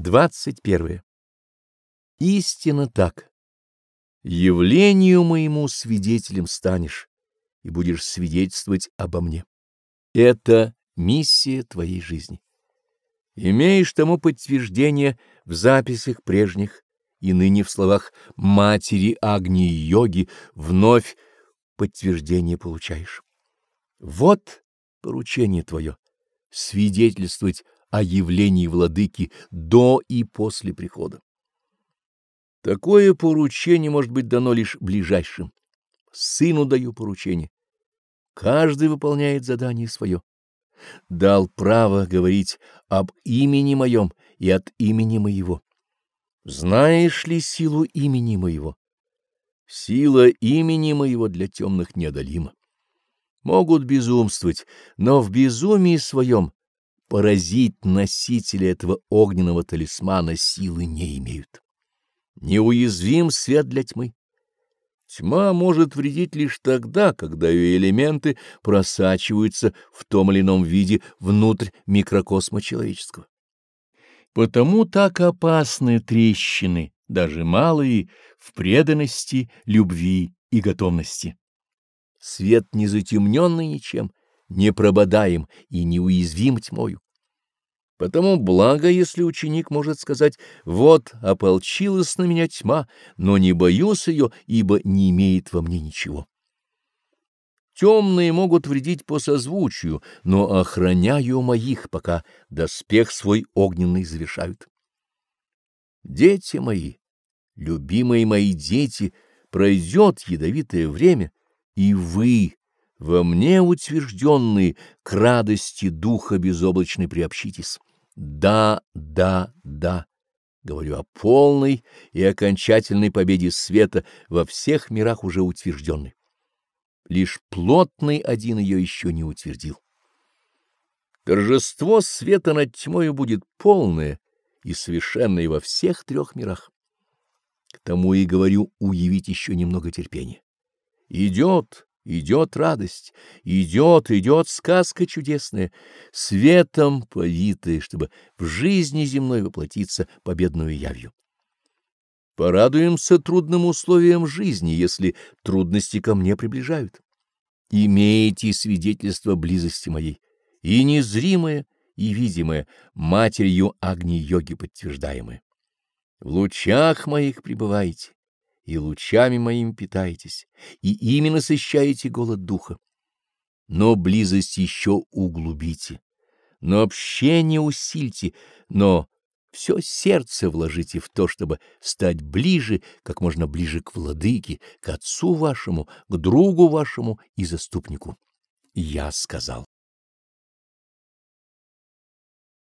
21. Истинно так. Явлению моему свидетелем станешь и будешь свидетельствовать обо мне. Это миссия твоей жизни. Имеешь тому подтверждение в записях прежних и ныне в словах матери Агни-йоги вновь подтверждение получаешь. Вот поручение твое — свидетельствовать о явлении владыки до и после прихода. Такое поручение может быть дано лишь ближайшим. Сыну даю поручение. Каждый выполняет задание свое. Дал право говорить об имени моем и от имени моего. Знаешь ли силу имени моего? Сила имени моего для темных неодолима. Могут безумствовать, но в безумии своем поразить носителя этого огненного талисмана силы не имеют. Неуязвим свет для тьмы. Тьма может вредить лишь тогда, когда ее элементы просачиваются в том или ином виде внутрь микрокосма человеческого. Потому так опасны трещины, даже малые, в преданности, любви и готовности. Свет не затемненный ничем, не прободаем и неуязвим тьмою. Потому благо, если ученик может сказать «Вот, ополчилась на меня тьма, но не боюсь ее, ибо не имеет во мне ничего». Темные могут вредить по созвучию, но охраняю моих, пока доспех свой огненный завершают. Дети мои, любимые мои дети, пройдет ядовитое время, и вы, во мне утвержденные, к радости духа безоблачной приобщитесь. Да, да, да. Говорю о полной и окончательной победе света во всех мирах уже утвержденной. Лишь плотный один ее еще не утвердил. Торжество света над тьмою будет полное и совершенное во всех трех мирах. К тому и говорю уявить еще немного терпения. Идет Идет радость, идет, идет сказка чудесная, светом повитая, чтобы в жизни земной воплотиться победную явью. Порадуемся трудным условиям жизни, если трудности ко мне приближают. Имейте свидетельство близости моей, и незримое, и видимое, матерью Агни-йоги подтверждаемое. В лучах моих пребывайте и лучами моими питаетесь, и ими насыщаете голод духа. Но близость еще углубите, но общение усильте, но все сердце вложите в то, чтобы стать ближе, как можно ближе к владыке, к отцу вашему, к другу вашему и заступнику. Я сказал.